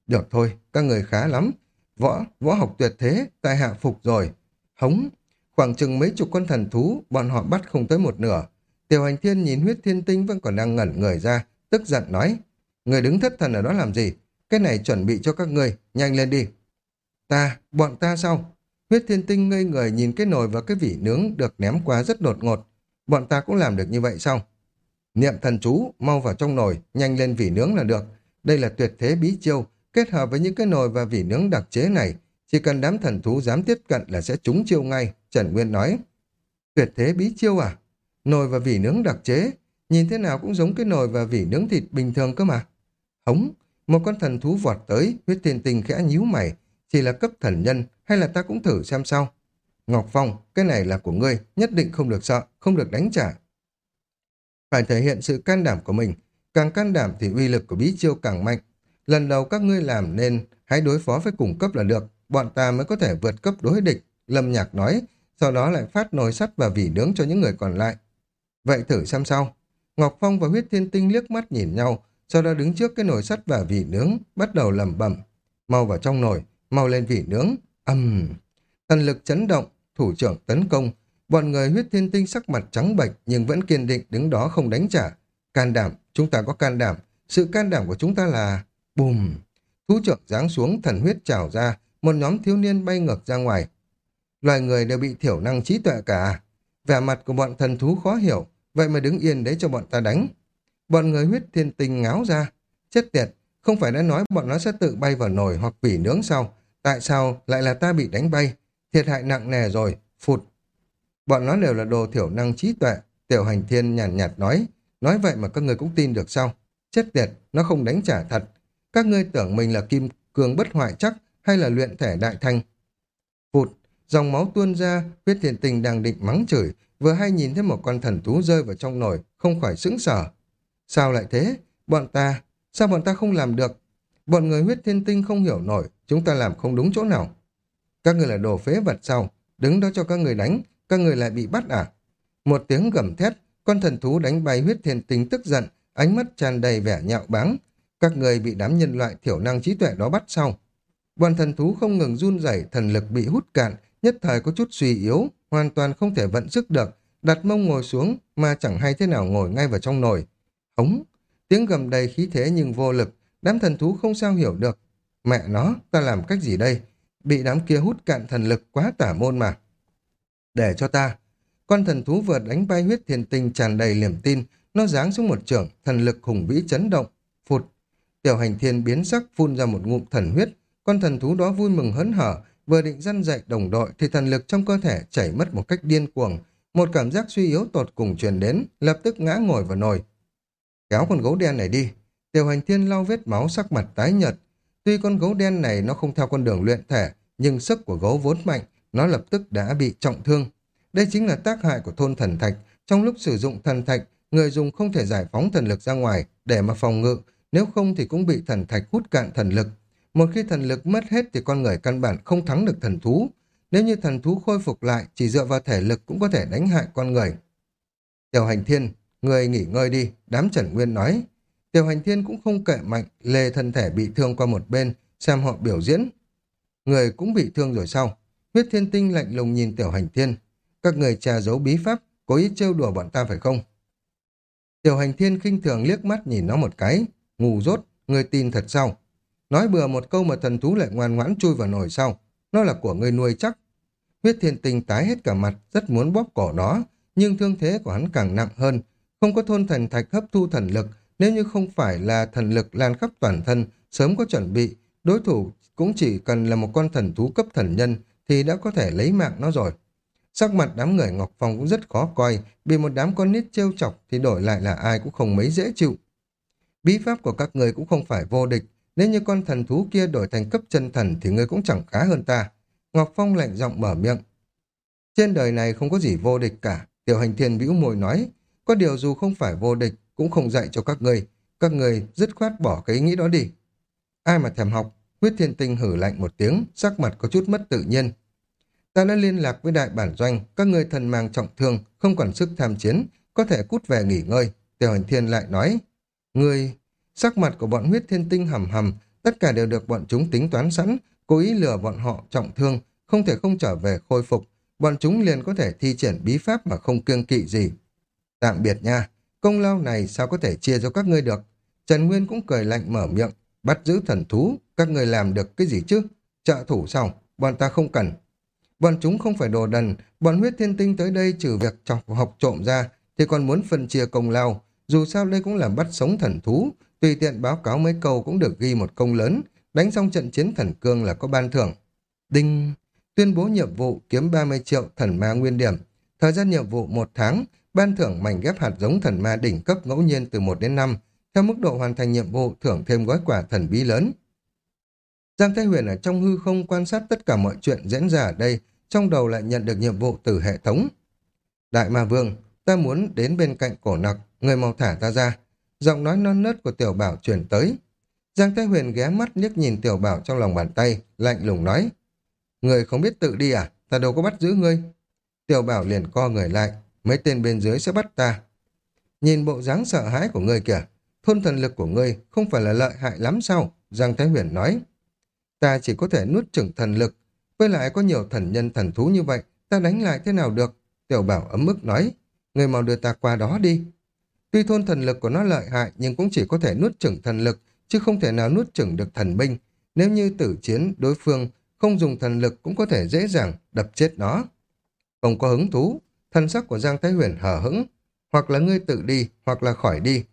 Được thôi, các người khá lắm, võ, võ học tuyệt thế, tại hạ phục rồi. Hống, khoảng chừng mấy chục con thần thú, bọn họ bắt không tới một nửa. Tiểu hành thiên nhìn huyết thiên tinh vẫn còn đang ngẩn người ra, tức giận nói, người đứng thất thần ở đó làm gì? Cái này chuẩn bị cho các người, nhanh lên đi. Ta, bọn ta sao? Huyết thiên tinh ngây người nhìn cái nồi và cái vỉ nướng được ném qua rất đột ngột. Bọn ta cũng làm được như vậy sao? Niệm thần chú, mau vào trong nồi, nhanh lên vỉ nướng là được. Đây là tuyệt thế bí chiêu, kết hợp với những cái nồi và vỉ nướng đặc chế này. Chỉ cần đám thần thú dám tiếp cận là sẽ trúng chiêu ngay, Trần Nguyên nói. Tuyệt thế bí chiêu à? Nồi và vỉ nướng đặc chế, nhìn thế nào cũng giống cái nồi và vỉ nướng thịt bình thường cơ mà. Hống, một con thần thú vọt tới, huyết thiên tinh khẽ nhíu mày, chỉ là cấp thần nhân, hay là ta cũng thử xem sao? Ngọc Phong, cái này là của ngươi, nhất định không được sợ, không được đánh trả. Phải thể hiện sự can đảm của mình, càng can đảm thì uy lực của bí chiêu càng mạnh. Lần đầu các ngươi làm nên hãy đối phó với cùng cấp là được, bọn ta mới có thể vượt cấp đối địch, Lâm Nhạc nói, sau đó lại phát nồi sắt và vỉ nướng cho những người còn lại. Vậy thử xem sau Ngọc Phong và huyết thiên tinh liếc mắt nhìn nhau, sau đó đứng trước cái nồi sắt và vỉ nướng, bắt đầu lẩm bẩm Mau vào trong nồi, mau lên vỉ nướng. Âm! Thần lực chấn động, thủ trưởng tấn công. Bọn người huyết thiên tinh sắc mặt trắng bệch nhưng vẫn kiên định đứng đó không đánh trả. Can đảm, chúng ta có can đảm. Sự can đảm của chúng ta là... Bùm! Thú trưởng giáng xuống, thần huyết trào ra. Một nhóm thiếu niên bay ngược ra ngoài. Loài người đều bị thiểu năng trí tuệ cả. Vẻ mặt của bọn thần thú khó hiểu. Vậy mà đứng yên đấy cho bọn ta đánh. Bọn người huyết thiên tinh ngáo ra. Chết tiệt, không phải đã nói bọn nó sẽ tự bay vào nồi hoặc vỉ nướng sao? Tại sao lại là ta bị đánh bay? Thiệt hại nặng nề rồi, phụt. Bọn nó đều là đồ thiểu năng trí tuệ. Tiểu hành thiên nhàn nhạt, nhạt nói. Nói vậy mà các người cũng tin được sao? Chết tiệt, nó không đánh trả thật. Các ngươi tưởng mình là kim cương bất hoại chắc hay là luyện thể đại thanh. Phụt, dòng máu tuôn ra, huyết thiện tình đang định mắng chửi, vừa hay nhìn thấy một con thần thú rơi vào trong nồi, không khỏi sững sờ. Sao lại thế? Bọn ta, sao bọn ta không làm được? Bọn người huyết thiên tinh không hiểu nổi, chúng ta làm không đúng chỗ nào. Các người là đồ phế vật sao? Đứng đó cho các người đánh, các người lại bị bắt à? Một tiếng gầm thét, con thần thú đánh bay huyết thiên tinh tức giận, ánh mắt tràn đầy vẻ nhạo báng. Các người bị đám nhân loại thiểu năng trí tuệ đó bắt sau. Bọn thần thú không ngừng run rẩy, thần lực bị hút cạn, nhất thời có chút suy yếu, hoàn toàn không thể vận sức được, đặt mông ngồi xuống mà chẳng hay thế nào ngồi ngay vào trong nồi. Hống, tiếng gầm đầy khí thế nhưng vô lực, đám thần thú không sao hiểu được. Mẹ nó, ta làm cách gì đây? Bị đám kia hút cạn thần lực quá tả môn mà. Để cho ta. Con thần thú vừa đánh bay huyết thiên tinh tràn đầy niềm tin, nó giáng xuống một trường, thần lực hùng vĩ chấn động. Phụt, tiểu hành thiên biến sắc phun ra một ngụm thần huyết, con thần thú đó vui mừng hớn hở, vừa định dăn dạy đồng đội thì thần lực trong cơ thể chảy mất một cách điên cuồng. Một cảm giác suy yếu tột cùng truyền đến, lập tức ngã ngồi vào nồi. Kéo con gấu đen này đi. Tiểu hành thiên lau vết máu sắc mặt tái nhợt. Tuy con gấu đen này nó không theo con đường luyện thể, nhưng sức của gấu vốn mạnh, nó lập tức đã bị trọng thương. Đây chính là tác hại của thôn thần thạch. Trong lúc sử dụng thần thạch, người dùng không thể giải phóng thần lực ra ngoài để mà phòng ngự, nếu không thì cũng bị thần thạch hút cạn thần lực. Một khi thần lực mất hết thì con người căn bản không thắng được thần thú. Nếu như thần thú khôi phục lại, chỉ dựa vào thể lực cũng có thể đánh hại con người. Tiểu hành thiên, người nghỉ ngơi đi, đám Trần Nguyên nói. Tiểu hành thiên cũng không kệ mạnh, lê thân thể bị thương qua một bên, xem họ biểu diễn. Người cũng bị thương rồi sao? Huyết thiên tinh lạnh lùng nhìn tiểu hành thiên. Các người trà giấu bí pháp, cố ý trêu đùa bọn ta phải không? Tiểu hành thiên khinh thường liếc mắt nhìn nó một cái. Ngu dốt, người tin thật sao? Nói bừa một câu mà thần thú lại ngoan ngoãn chui vào nồi sau. Nó là của người nuôi chắc. Huyết thiên tinh tái hết cả mặt, rất muốn bóp cổ nó, nhưng thương thế của hắn càng nặng hơn. Không có thôn thần thạch hấp thu thần lực, nếu như không phải là thần lực lan khắp toàn thân, sớm có chuẩn bị, đối thủ cũng chỉ cần là một con thần thú cấp thần nhân thì đã có thể lấy mạng nó rồi. Sắc mặt đám người Ngọc Phong cũng rất khó coi, bị một đám con nít trêu chọc thì đổi lại là ai cũng không mấy dễ chịu. Bí pháp của các người cũng không phải vô địch, nếu như con thần thú kia đổi thành cấp chân thần thì ngươi cũng chẳng khá hơn ta. Ngọc Phong lạnh giọng mở miệng. Trên đời này không có gì vô địch cả, tiểu hành thiên bĩu môi nói. Có điều dù không phải vô địch, cũng không dạy cho các người. Các người dứt khoát bỏ cái ý nghĩ đó đi. Ai mà thèm học, huyết thiên tinh hử lạnh một tiếng, sắc mặt có chút mất tự nhiên. Ta đã liên lạc với đại bản doanh, các người thần mang trọng thương, không còn sức tham chiến, có thể cút về nghỉ ngơi. Tiểu hành thiên lại nói, người sắc mặt của bọn huyết thiên tinh hầm hầm, tất cả đều được bọn chúng tính toán sẵn, cố ý lừa bọn họ trọng thương, không thể không trở về khôi phục, bọn chúng liền có thể thi triển bí pháp mà không kiêng kỵ gì. Tạm biệt nha, công lao này sao có thể chia cho các ngươi được? Trần Nguyên cũng cười lạnh mở miệng, bắt giữ thần thú, các người làm được cái gì chứ? Trợ thủ sao? Bọn ta không cần. Bọn chúng không phải đồ đần, bọn huyết thiên tinh tới đây trừ việc chọc học trộm ra, thì còn muốn phân chia công lao. Dù sao đây cũng là bắt sống thần thú, tùy tiện báo cáo mấy câu cũng được ghi một công lớn, đánh xong trận chiến thần cương là có ban thưởng. Đinh! Tuyên bố nhiệm vụ kiếm 30 triệu thần ma nguyên điểm. Thời gian nhiệm vụ một tháng, ban thưởng mảnh ghép hạt giống thần ma đỉnh cấp ngẫu nhiên từ 1 đến 5. Theo mức độ hoàn thành nhiệm vụ, thưởng thêm gói quà thần bí lớn. Giang Thái Huyền ở trong hư không quan sát tất cả mọi chuyện diễn ra ở đây, trong đầu lại nhận được nhiệm vụ từ hệ thống. Đại Ma Vương, ta muốn đến bên cạnh cổ nặc, người mau thả ta ra. Giọng nói non nớt của tiểu bảo truyền tới. Giang Thái Huyền ghé mắt liếc nhìn tiểu bảo trong lòng bàn tay, lạnh lùng nói. Người không biết tự đi à? Ta đâu có bắt giữ ngươi. Tiểu bảo liền co người lại. Mấy tên bên dưới sẽ bắt ta. Nhìn bộ dáng sợ hãi của ngươi kìa. Thôn thần lực của ngươi không phải là lợi hại lắm sao? Giang Thái Huyền nói. Ta chỉ có thể nuốt chửng thần lực. Với lại có nhiều thần nhân thần thú như vậy. Ta đánh lại thế nào được? Tiểu bảo ấm ức nói. Người mau đưa ta qua đó đi. Tuy thôn thần lực của nó lợi hại nhưng cũng chỉ có thể nuốt chửng thần lực chứ không thể nào nuốt chửng được thần binh. Nếu như tử chiến đối phương không dùng thần lực cũng có thể dễ dàng đập chết nó. Không có hứng thú, Thân sắc của Giang Thái Huyền hở hững, hoặc là ngươi tự đi, hoặc là khỏi đi.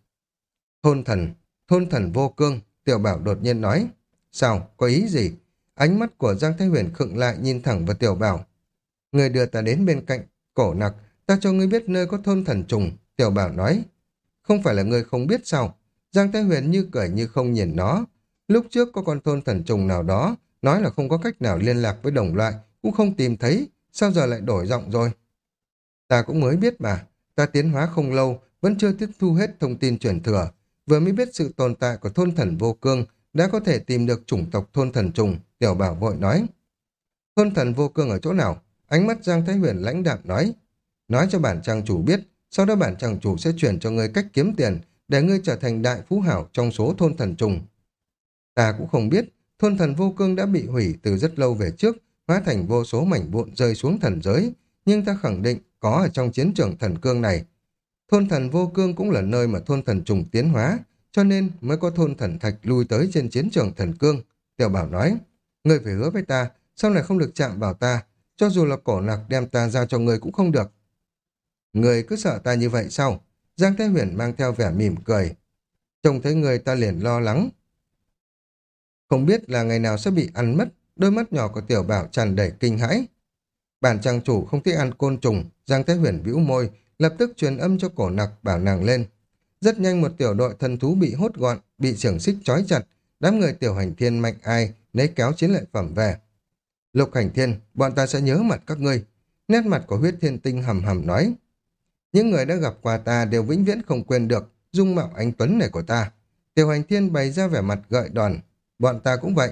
Thôn thần, thôn thần vô cương, tiểu bảo đột nhiên nói. Sao, có ý gì? Ánh mắt của Giang Thái Huyền khựng lại nhìn thẳng vào tiểu bảo. Người đưa ta đến bên cạnh, cổ nặc, ta cho ngươi biết nơi có thôn thần trùng, tiểu bảo nói. Không phải là ngươi không biết sao? Giang Thái Huyền như cười như không nhìn nó. Lúc trước có con thôn thần trùng nào đó, nói là không có cách nào liên lạc với đồng loại, cũng không tìm thấy, sao giờ lại đổi giọng rồi? Ta cũng mới biết mà, ta tiến hóa không lâu, vẫn chưa tiếp thu hết thông tin truyền thừa, vừa mới biết sự tồn tại của thôn thần vô cương, đã có thể tìm được chủng tộc thôn thần trùng, tiểu bảo vội nói. Thôn thần vô cương ở chỗ nào? Ánh mắt Giang Thái Huyền lãnh đạm nói. Nói cho bản trang chủ biết, sau đó bản trang chủ sẽ chuyển cho ngươi cách kiếm tiền, để ngươi trở thành đại phú hảo trong số thôn thần trùng. Ta cũng không biết, thôn thần vô cương đã bị hủy từ rất lâu về trước, hóa thành vô số mảnh vụn rơi xuống thần giới, nhưng ta khẳng định có ở trong chiến trường thần cương này. Thôn thần vô cương cũng là nơi mà thôn thần trùng tiến hóa, cho nên mới có thôn thần thạch lui tới trên chiến trường thần cương. Tiểu bảo nói, ngươi phải hứa với ta, sau này không được chạm vào ta, cho dù là cổ nặc đem ta giao cho ngươi cũng không được. Người cứ sợ ta như vậy sao? Giang Thái Huyền mang theo vẻ mỉm cười. Trông thấy người ta liền lo lắng, không biết là ngày nào sẽ bị ăn mất, đôi mắt nhỏ của tiểu bảo tràn đầy kinh hãi. Bản trang chủ không thích ăn côn trùng, Giang Thái Huyền bĩu môi, lập tức truyền âm cho cổ nặc bảo nàng lên. Rất nhanh một tiểu đội thần thú bị hốt gọn, bị trưởng xích trói chặt, đám người tiểu hành thiên mạnh ai lấy kéo chiến lợi phẩm về. Lục hành thiên, bọn ta sẽ nhớ mặt các ngươi. Nét mặt của huyết thiên tinh hầm hầm nói. Những người đã gặp qua ta đều vĩnh viễn không quên được dung mạo anh Tuấn này của ta. Tiểu hành thiên bày ra vẻ mặt gợi đòn, Bọn ta cũng vậy.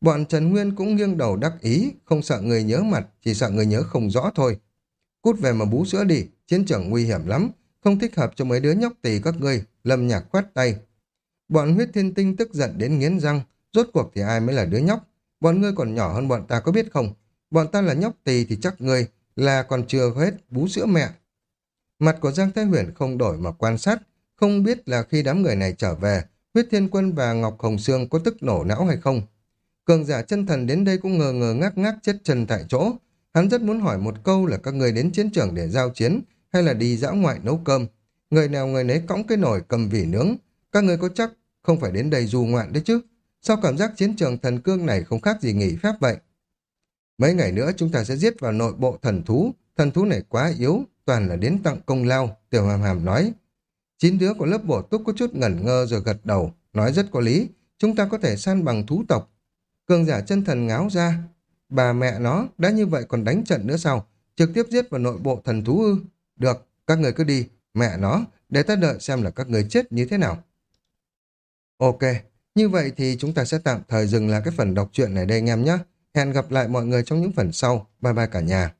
Bọn Trần Nguyên cũng nghiêng đầu đắc ý, không sợ người nhớ mặt, chỉ sợ người nhớ không rõ thôi. Cút về mà bú sữa đi, chiến trường nguy hiểm lắm, không thích hợp cho mấy đứa nhóc tỳ các ngươi, lâm nhạc khoát tay. Bọn huyết thiên tinh tức giận đến nghiến răng, rốt cuộc thì ai mới là đứa nhóc? Bọn ngươi còn nhỏ hơn bọn ta có biết không? Bọn ta là nhóc tỳ thì chắc ngươi là còn chưa hết bú sữa mẹ. Mặt của Giang Thái Huyền không đổi mà quan sát, không biết là khi đám người này trở về, huyết thiên quân và Ngọc Hồng Sương có tức nổ não hay không? Cường giả chân thần đến đây cũng ngờ ngờ ngác ngác chết chân tại chỗ. Hắn rất muốn hỏi một câu là các người đến chiến trường để giao chiến hay là đi dã ngoại nấu cơm. Người nào người nấy cõng cái nồi cầm vỉ nướng. Các người có chắc không phải đến đây du ngoạn đấy chứ? Sao cảm giác chiến trường thần cương này không khác gì nghỉ phép vậy? Mấy ngày nữa chúng ta sẽ giết vào nội bộ thần thú, thần thú này quá yếu, toàn là đến tặng công lao, tiểu hàm hàm nói. Chín đứa của lớp bổ túc có chút ngẩn ngơ rồi gật đầu, nói rất có lý, chúng ta có thể san bằng thú tộc. Cường giả chân thần ngáo ra, bà mẹ nó đã như vậy còn đánh trận nữa sao? Trực tiếp giết vào nội bộ thần thú ư? Được, các người cứ đi, mẹ nó, để ta đợi xem là các người chết như thế nào. Ok, như vậy thì chúng ta sẽ tạm thời dừng lại cái phần đọc truyện này đây anh em nhé. Hẹn gặp lại mọi người trong những phần sau. Bye bye cả nhà.